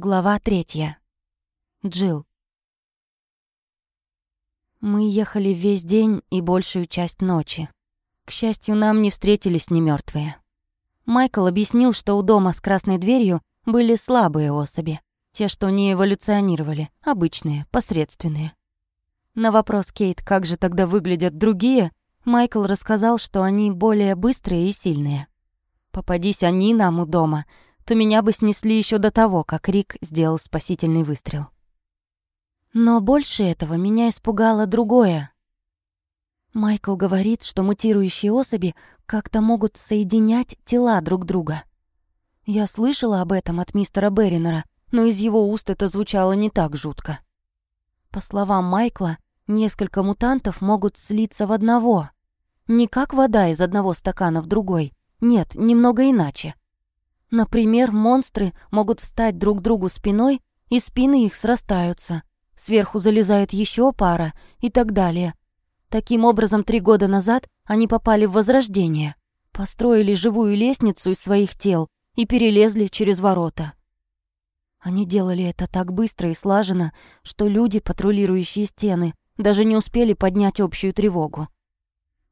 Глава третья. Джил. Мы ехали весь день и большую часть ночи. К счастью, нам не встретились не мертвые. Майкл объяснил, что у дома с красной дверью были слабые особи. Те, что не эволюционировали, обычные, посредственные. На вопрос Кейт, как же тогда выглядят другие, Майкл рассказал, что они более быстрые и сильные. Попадись они нам у дома — то меня бы снесли еще до того, как Рик сделал спасительный выстрел. Но больше этого меня испугало другое. Майкл говорит, что мутирующие особи как-то могут соединять тела друг друга. Я слышала об этом от мистера Берринера, но из его уст это звучало не так жутко. По словам Майкла, несколько мутантов могут слиться в одного. Не как вода из одного стакана в другой. Нет, немного иначе. Например, монстры могут встать друг другу спиной, и спины их срастаются. Сверху залезает еще пара и так далее. Таким образом, три года назад они попали в Возрождение, построили живую лестницу из своих тел и перелезли через ворота. Они делали это так быстро и слаженно, что люди, патрулирующие стены, даже не успели поднять общую тревогу.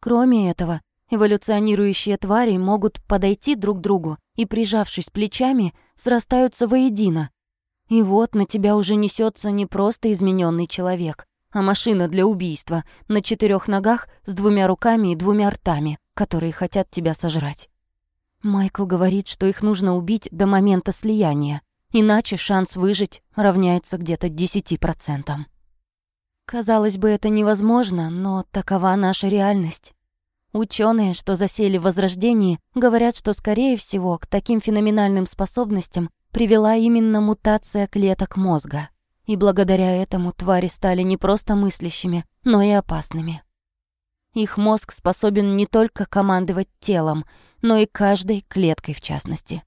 Кроме этого, Эволюционирующие твари могут подойти друг к другу и, прижавшись плечами, срастаются воедино. И вот на тебя уже несется не просто измененный человек, а машина для убийства на четырех ногах с двумя руками и двумя ртами, которые хотят тебя сожрать. Майкл говорит, что их нужно убить до момента слияния, иначе шанс выжить равняется где-то 10%. Казалось бы, это невозможно, но такова наша реальность. Ученые, что засели в Возрождении, говорят, что, скорее всего, к таким феноменальным способностям привела именно мутация клеток мозга. И благодаря этому твари стали не просто мыслящими, но и опасными. Их мозг способен не только командовать телом, но и каждой клеткой в частности.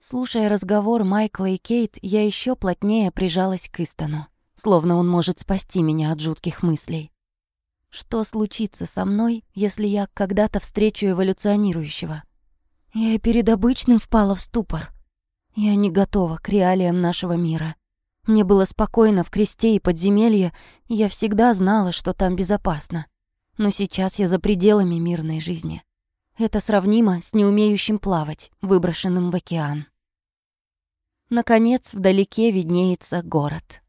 Слушая разговор Майкла и Кейт, я еще плотнее прижалась к Истону, словно он может спасти меня от жутких мыслей. Что случится со мной, если я когда-то встречу эволюционирующего? Я и перед обычным впала в ступор. Я не готова к реалиям нашего мира. Мне было спокойно в кресте и подземелье, и я всегда знала, что там безопасно. Но сейчас я за пределами мирной жизни. Это сравнимо с неумеющим плавать, выброшенным в океан. Наконец, вдалеке виднеется город.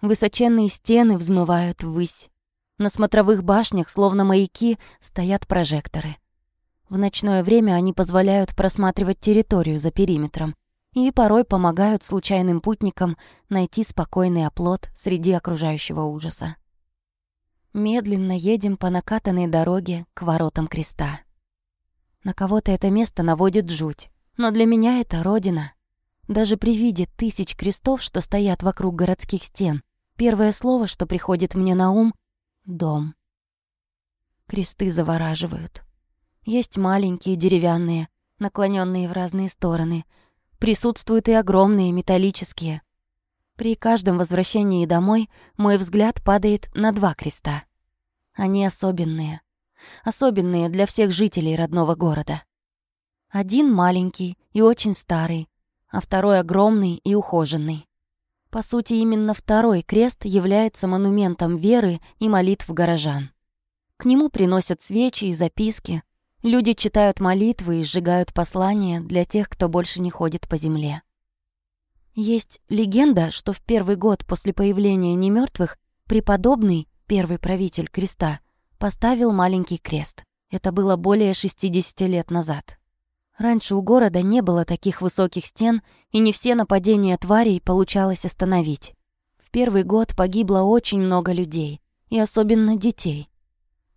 Высоченные стены взмывают ввысь. На смотровых башнях, словно маяки, стоят прожекторы. В ночное время они позволяют просматривать территорию за периметром и порой помогают случайным путникам найти спокойный оплот среди окружающего ужаса. Медленно едем по накатанной дороге к воротам креста. На кого-то это место наводит жуть, но для меня это родина. Даже при виде тысяч крестов, что стоят вокруг городских стен, первое слово, что приходит мне на ум Дом. Кресты завораживают. Есть маленькие деревянные, наклоненные в разные стороны. Присутствуют и огромные металлические. При каждом возвращении домой мой взгляд падает на два креста. Они особенные. Особенные для всех жителей родного города. Один маленький и очень старый, а второй огромный и ухоженный. По сути, именно второй крест является монументом веры и молитв горожан. К нему приносят свечи и записки. Люди читают молитвы и сжигают послания для тех, кто больше не ходит по земле. Есть легенда, что в первый год после появления немертвых преподобный, первый правитель креста, поставил маленький крест. Это было более 60 лет назад. Раньше у города не было таких высоких стен, и не все нападения тварей получалось остановить. В первый год погибло очень много людей, и особенно детей.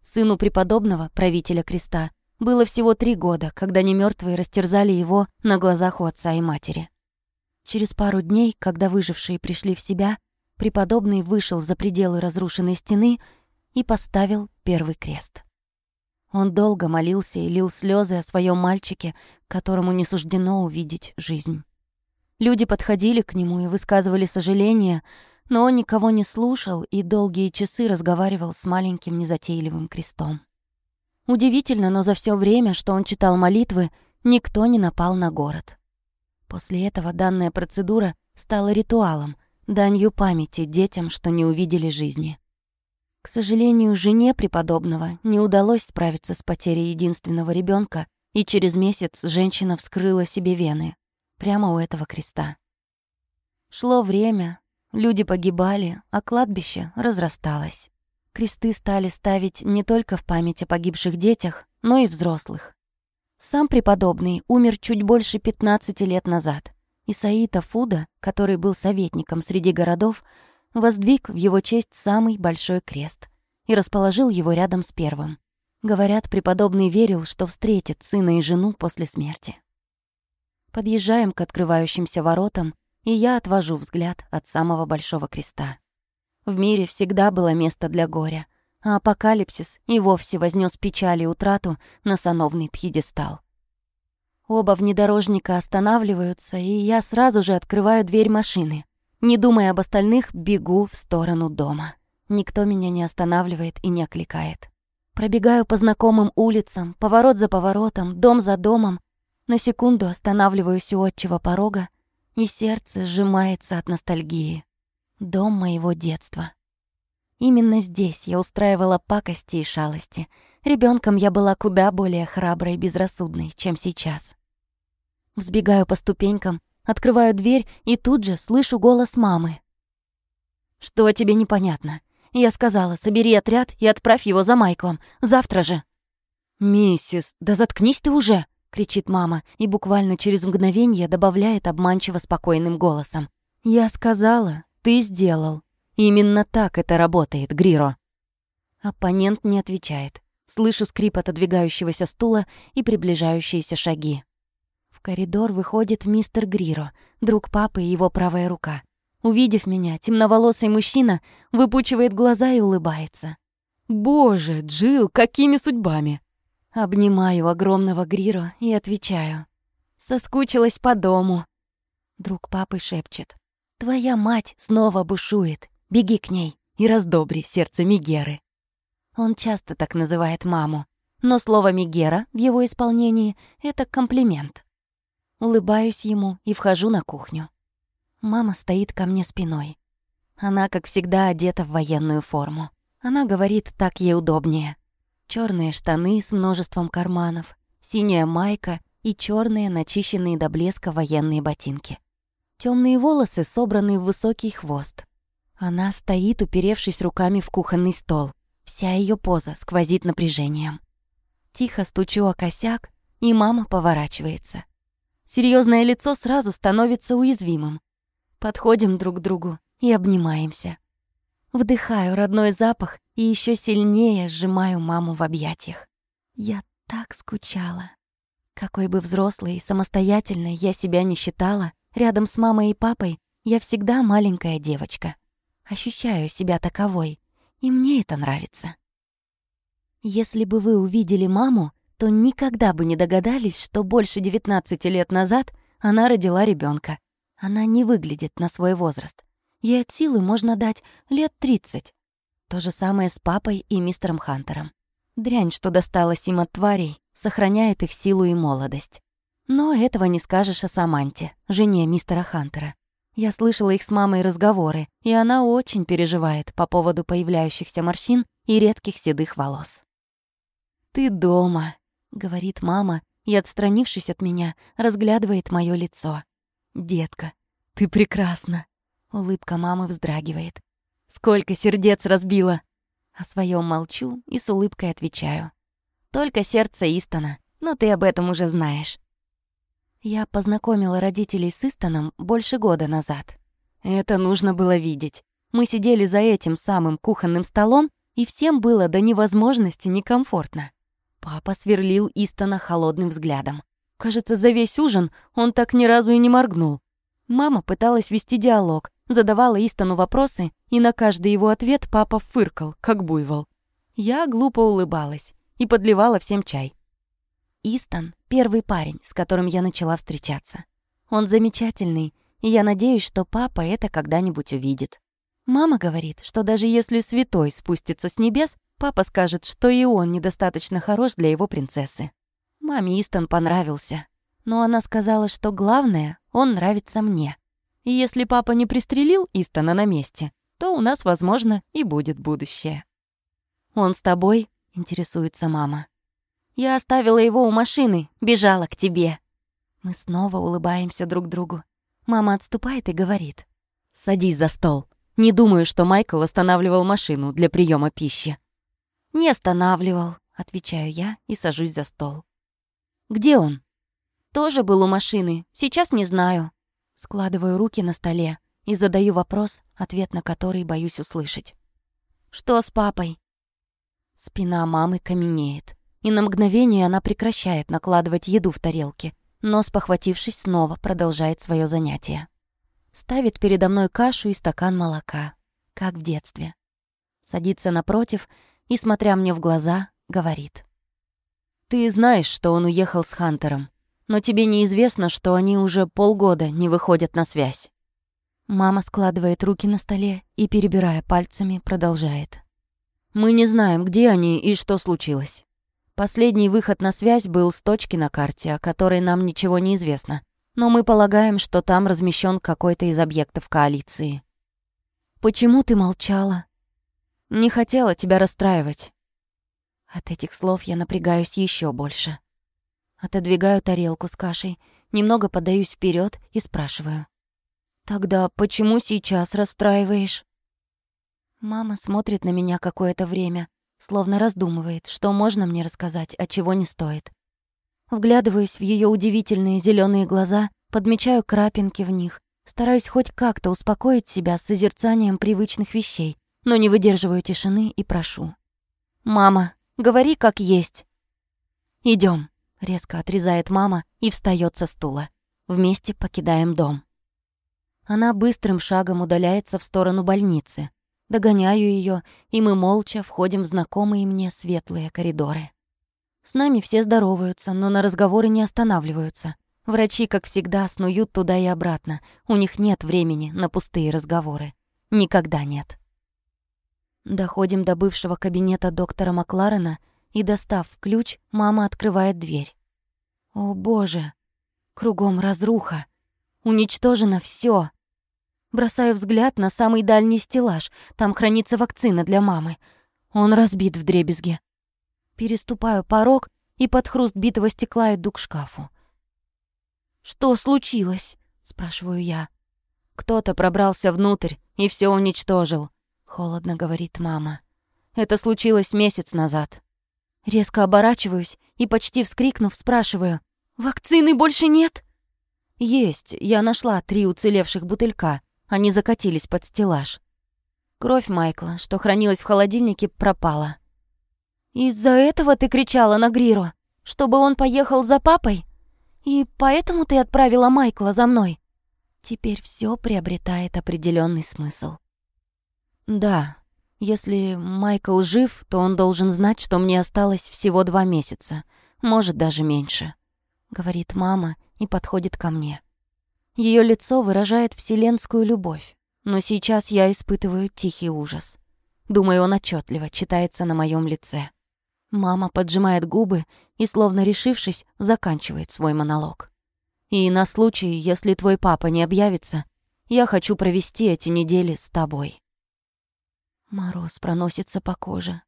Сыну преподобного, правителя креста, было всего три года, когда немертвые растерзали его на глазах у отца и матери. Через пару дней, когда выжившие пришли в себя, преподобный вышел за пределы разрушенной стены и поставил первый крест. Он долго молился и лил слезы о своем мальчике, которому не суждено увидеть жизнь. Люди подходили к нему и высказывали сожаление, но он никого не слушал и долгие часы разговаривал с маленьким незатейливым крестом. Удивительно, но за все время, что он читал молитвы, никто не напал на город. После этого данная процедура стала ритуалом, данью памяти детям, что не увидели жизни. К сожалению, жене преподобного не удалось справиться с потерей единственного ребенка, и через месяц женщина вскрыла себе вены прямо у этого креста. Шло время, люди погибали, а кладбище разрасталось. Кресты стали ставить не только в память о погибших детях, но и взрослых. Сам преподобный умер чуть больше 15 лет назад, и Саита Фуда, который был советником среди городов, воздвиг в его честь самый большой крест и расположил его рядом с первым. Говорят, преподобный верил, что встретит сына и жену после смерти. Подъезжаем к открывающимся воротам, и я отвожу взгляд от самого большого креста. В мире всегда было место для горя, а апокалипсис и вовсе вознес печаль и утрату на сановный пьедестал. Оба внедорожника останавливаются, и я сразу же открываю дверь машины. Не думая об остальных, бегу в сторону дома. Никто меня не останавливает и не окликает. Пробегаю по знакомым улицам, поворот за поворотом, дом за домом, на секунду останавливаюсь у отчего порога, и сердце сжимается от ностальгии. Дом моего детства. Именно здесь я устраивала пакости и шалости. Ребенком я была куда более храброй и безрассудной, чем сейчас. Взбегаю по ступенькам, открываю дверь и тут же слышу голос мамы. «Что тебе непонятно? Я сказала, собери отряд и отправь его за Майклом. Завтра же». «Миссис, да заткнись ты уже!» кричит мама и буквально через мгновение добавляет обманчиво спокойным голосом. «Я сказала, ты сделал. Именно так это работает, Гриро». Оппонент не отвечает. Слышу скрип отодвигающегося стула и приближающиеся шаги. Коридор выходит мистер Гриро, друг папы и его правая рука. Увидев меня, темноволосый мужчина выпучивает глаза и улыбается. «Боже, Джил, какими судьбами!» Обнимаю огромного Гриро и отвечаю. Соскучилась по дому. Друг папы шепчет. Твоя мать снова бушует. Беги к ней и раздобри сердце Мигеры. Он часто так называет маму. Но слово «мигера» в его исполнении — это комплимент. Улыбаюсь ему и вхожу на кухню. Мама стоит ко мне спиной. Она, как всегда, одета в военную форму. Она говорит, так ей удобнее черные штаны с множеством карманов, синяя майка и черные, начищенные до блеска военные ботинки. Темные волосы собраны в высокий хвост. Она стоит, уперевшись руками в кухонный стол. Вся ее поза сквозит напряжением. Тихо стучу о косяк, и мама поворачивается. Серьезное лицо сразу становится уязвимым. Подходим друг к другу и обнимаемся. Вдыхаю родной запах и еще сильнее сжимаю маму в объятиях. Я так скучала. Какой бы взрослой и самостоятельной я себя не считала, рядом с мамой и папой я всегда маленькая девочка. Ощущаю себя таковой, и мне это нравится. Если бы вы увидели маму, то никогда бы не догадались, что больше 19 лет назад она родила ребенка. Она не выглядит на свой возраст. Ей от силы можно дать лет 30. То же самое с папой и мистером Хантером. Дрянь, что досталась им от тварей, сохраняет их силу и молодость. Но этого не скажешь о Саманте, жене мистера Хантера. Я слышала их с мамой разговоры, и она очень переживает по поводу появляющихся морщин и редких седых волос. «Ты дома», — говорит мама, и, отстранившись от меня, разглядывает моё лицо. «Детка, ты прекрасна». Улыбка мамы вздрагивает. «Сколько сердец разбила!» О своем молчу и с улыбкой отвечаю. «Только сердце Истона, но ты об этом уже знаешь». Я познакомила родителей с Истоном больше года назад. Это нужно было видеть. Мы сидели за этим самым кухонным столом, и всем было до невозможности некомфортно. Папа сверлил Истона холодным взглядом. Кажется, за весь ужин он так ни разу и не моргнул. Мама пыталась вести диалог, задавала Истону вопросы, и на каждый его ответ папа фыркал, как буйвол. Я глупо улыбалась и подливала всем чай. Истон — первый парень, с которым я начала встречаться. Он замечательный, и я надеюсь, что папа это когда-нибудь увидит. Мама говорит, что даже если святой спустится с небес, папа скажет, что и он недостаточно хорош для его принцессы. Маме Истон понравился, но она сказала, что главное, он нравится мне. И если папа не пристрелил Истона на месте, то у нас, возможно, и будет будущее. «Он с тобой?» — интересуется мама. «Я оставила его у машины, бежала к тебе». Мы снова улыбаемся друг другу. Мама отступает и говорит. «Садись за стол. Не думаю, что Майкл останавливал машину для приема пищи». «Не останавливал», — отвечаю я и сажусь за стол. «Где он?» «Тоже был у машины. Сейчас не знаю». Складываю руки на столе и задаю вопрос, ответ на который боюсь услышать. «Что с папой?» Спина мамы каменеет, и на мгновение она прекращает накладывать еду в тарелки, но, спохватившись, снова продолжает свое занятие. Ставит передо мной кашу и стакан молока, как в детстве. Садится напротив и, смотря мне в глаза, говорит. «Ты знаешь, что он уехал с Хантером, но тебе неизвестно, что они уже полгода не выходят на связь». Мама складывает руки на столе и, перебирая пальцами, продолжает. «Мы не знаем, где они и что случилось. Последний выход на связь был с точки на карте, о которой нам ничего не известно. Но мы полагаем, что там размещен какой-то из объектов коалиции. Почему ты молчала? Не хотела тебя расстраивать. От этих слов я напрягаюсь еще больше. Отодвигаю тарелку с кашей, немного подаюсь вперед и спрашиваю. «Тогда почему сейчас расстраиваешь?» Мама смотрит на меня какое-то время, словно раздумывает, что можно мне рассказать, а чего не стоит. Вглядываюсь в ее удивительные зеленые глаза, подмечаю крапинки в них, стараюсь хоть как-то успокоить себя с созерцанием привычных вещей, но не выдерживаю тишины и прошу. «Мама, говори как есть». Идем, резко отрезает мама и встает со стула. Вместе покидаем дом. Она быстрым шагом удаляется в сторону больницы. Догоняю ее, и мы молча входим в знакомые мне светлые коридоры. С нами все здороваются, но на разговоры не останавливаются. Врачи, как всегда, снуют туда и обратно. У них нет времени на пустые разговоры. Никогда нет. Доходим до бывшего кабинета доктора Макларена, и, достав ключ, мама открывает дверь. О, боже! Кругом разруха. Уничтожено все. Бросаю взгляд на самый дальний стеллаж. Там хранится вакцина для мамы. Он разбит в дребезге. Переступаю порог и под хруст битого стекла иду к шкафу. «Что случилось?» — спрашиваю я. «Кто-то пробрался внутрь и все уничтожил», — холодно говорит мама. «Это случилось месяц назад». Резко оборачиваюсь и, почти вскрикнув, спрашиваю. «Вакцины больше нет?» «Есть. Я нашла три уцелевших бутылька. Они закатились под стеллаж. Кровь Майкла, что хранилась в холодильнике, пропала. «Из-за этого ты кричала на Гриру, чтобы он поехал за папой? И поэтому ты отправила Майкла за мной?» Теперь все приобретает определенный смысл. «Да, если Майкл жив, то он должен знать, что мне осталось всего два месяца, может, даже меньше», — говорит мама и подходит ко мне. Ее лицо выражает вселенскую любовь, но сейчас я испытываю тихий ужас. Думаю, он отчетливо читается на моем лице. Мама поджимает губы и, словно решившись, заканчивает свой монолог. «И на случай, если твой папа не объявится, я хочу провести эти недели с тобой». Мороз проносится по коже.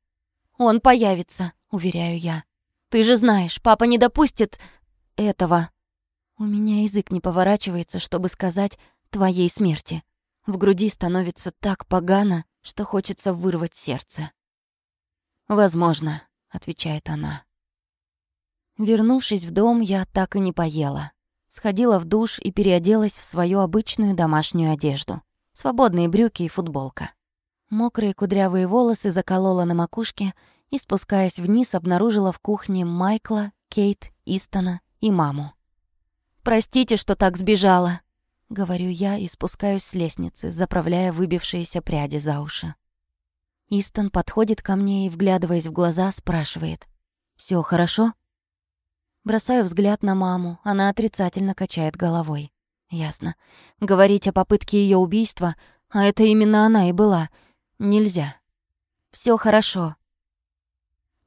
«Он появится», — уверяю я. «Ты же знаешь, папа не допустит этого». У меня язык не поворачивается, чтобы сказать «твоей смерти». В груди становится так погано, что хочется вырвать сердце. «Возможно», — отвечает она. Вернувшись в дом, я так и не поела. Сходила в душ и переоделась в свою обычную домашнюю одежду. Свободные брюки и футболка. Мокрые кудрявые волосы заколола на макушке и, спускаясь вниз, обнаружила в кухне Майкла, Кейт, Истона и маму. «Простите, что так сбежала», — говорю я и спускаюсь с лестницы, заправляя выбившиеся пряди за уши. Истон подходит ко мне и, вглядываясь в глаза, спрашивает. «Всё хорошо?» Бросаю взгляд на маму, она отрицательно качает головой. Ясно. Говорить о попытке её убийства, а это именно она и была, нельзя. Всё хорошо.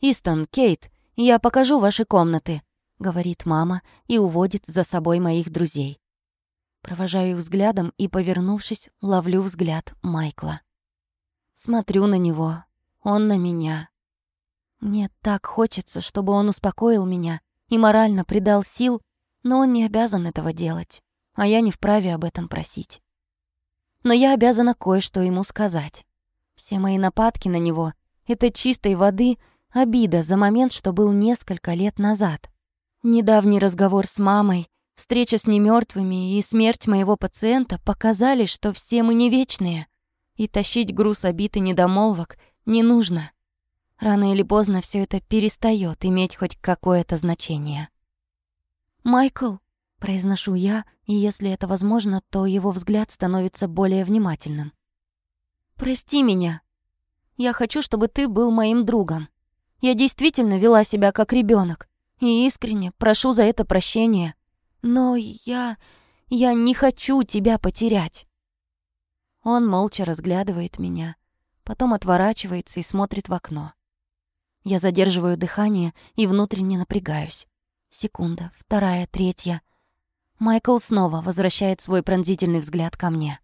«Истон, Кейт, я покажу ваши комнаты», говорит мама и уводит за собой моих друзей. Провожаю их взглядом и, повернувшись, ловлю взгляд Майкла. Смотрю на него, он на меня. Мне так хочется, чтобы он успокоил меня и морально придал сил, но он не обязан этого делать, а я не вправе об этом просить. Но я обязана кое-что ему сказать. Все мои нападки на него — это чистой воды обида за момент, что был несколько лет назад. Недавний разговор с мамой, встреча с немертвыми и смерть моего пациента показали, что все мы не вечные, и тащить груз обид и недомолвок не нужно. Рано или поздно все это перестает иметь хоть какое-то значение. «Майкл», — произношу я, и если это возможно, то его взгляд становится более внимательным. «Прости меня. Я хочу, чтобы ты был моим другом. Я действительно вела себя как ребенок и искренне прошу за это прощения. Но я... я не хочу тебя потерять». Он молча разглядывает меня, потом отворачивается и смотрит в окно. Я задерживаю дыхание и внутренне напрягаюсь. Секунда, вторая, третья. Майкл снова возвращает свой пронзительный взгляд ко мне.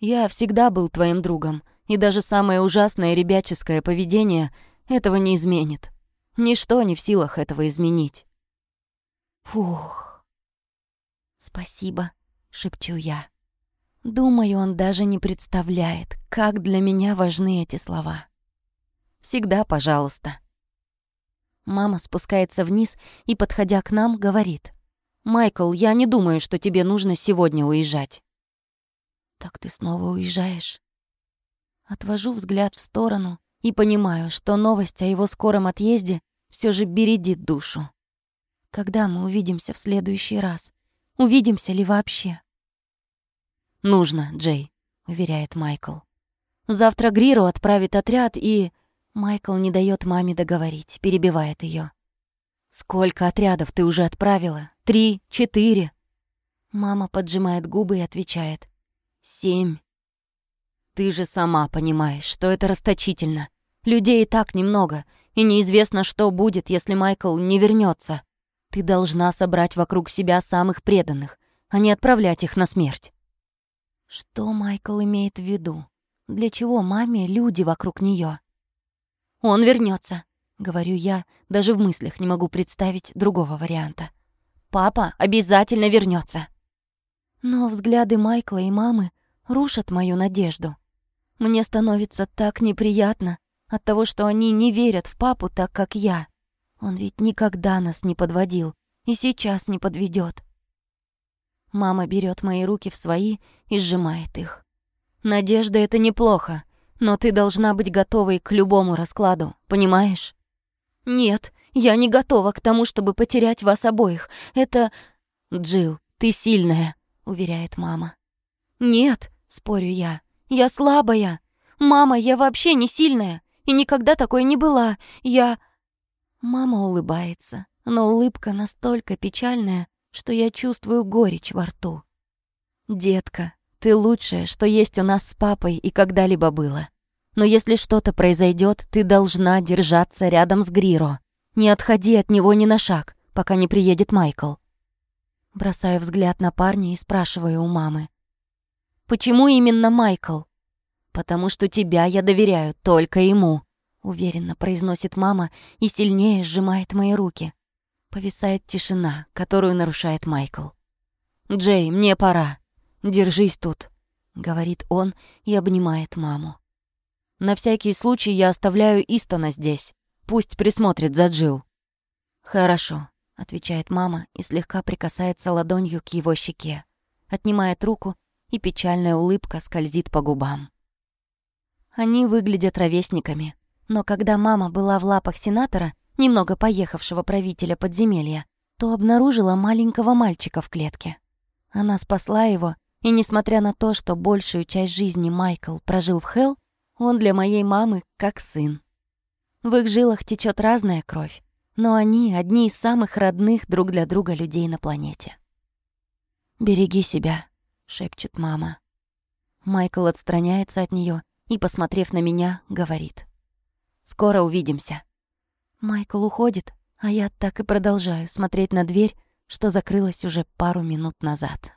«Я всегда был твоим другом, и даже самое ужасное ребяческое поведение этого не изменит. Ничто не в силах этого изменить». «Фух». «Спасибо», — шепчу я. Думаю, он даже не представляет, как для меня важны эти слова. Всегда пожалуйста. Мама спускается вниз и, подходя к нам, говорит. «Майкл, я не думаю, что тебе нужно сегодня уезжать». «Так ты снова уезжаешь?» Отвожу взгляд в сторону и понимаю, что новость о его скором отъезде все же бередит душу. Когда мы увидимся в следующий раз? Увидимся ли вообще? «Нужно, Джей», — уверяет Майкл. «Завтра Гриру отправит отряд и...» Майкл не дает маме договорить, перебивает ее. «Сколько отрядов ты уже отправила? Три? Четыре?» Мама поджимает губы и отвечает. «Семь». «Ты же сама понимаешь, что это расточительно. Людей и так немного, и неизвестно, что будет, если Майкл не вернется. Ты должна собрать вокруг себя самых преданных, а не отправлять их на смерть». Что Майкл имеет в виду? Для чего маме люди вокруг нее? Он вернется, говорю я, даже в мыслях не могу представить другого варианта. Папа обязательно вернется. Но взгляды Майкла и мамы рушат мою надежду. Мне становится так неприятно от того, что они не верят в папу так, как я. Он ведь никогда нас не подводил и сейчас не подведет. Мама берет мои руки в свои и сжимает их. Надежда — это неплохо, но ты должна быть готовой к любому раскладу, понимаешь? Нет, я не готова к тому, чтобы потерять вас обоих. Это... Джил, ты сильная, уверяет мама. Нет, спорю я. Я слабая. Мама, я вообще не сильная. И никогда такой не была. Я... Мама улыбается, но улыбка настолько печальная, что я чувствую горечь во рту. «Детка, ты лучшее, что есть у нас с папой и когда-либо было. Но если что-то произойдет, ты должна держаться рядом с Гриро. Не отходи от него ни на шаг, пока не приедет Майкл. Бросаю взгляд на парня и спрашиваю у мамы. «Почему именно Майкл?» «Потому что тебя я доверяю только ему», — уверенно произносит мама и сильнее сжимает мои руки. Повисает тишина, которую нарушает Майкл. «Джей, мне пора. «Держись тут», — говорит он и обнимает маму. «На всякий случай я оставляю Истона здесь. Пусть присмотрит за Джил. «Хорошо», — отвечает мама и слегка прикасается ладонью к его щеке. Отнимает руку, и печальная улыбка скользит по губам. Они выглядят ровесниками, но когда мама была в лапах сенатора, немного поехавшего правителя подземелья, то обнаружила маленького мальчика в клетке. Она спасла его и несмотря на то, что большую часть жизни Майкл прожил в Хелл, он для моей мамы как сын. В их жилах течет разная кровь, но они одни из самых родных друг для друга людей на планете. «Береги себя», — шепчет мама. Майкл отстраняется от нее и, посмотрев на меня, говорит. «Скоро увидимся». Майкл уходит, а я так и продолжаю смотреть на дверь, что закрылась уже пару минут назад.